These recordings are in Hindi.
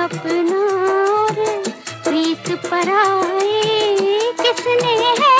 अपना प्रीत पराए किसने है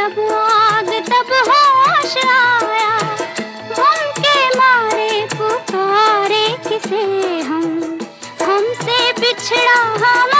जब आग तब होश आया हम के मारे पुकारे किसे हम? हमसे बिछड़ा हम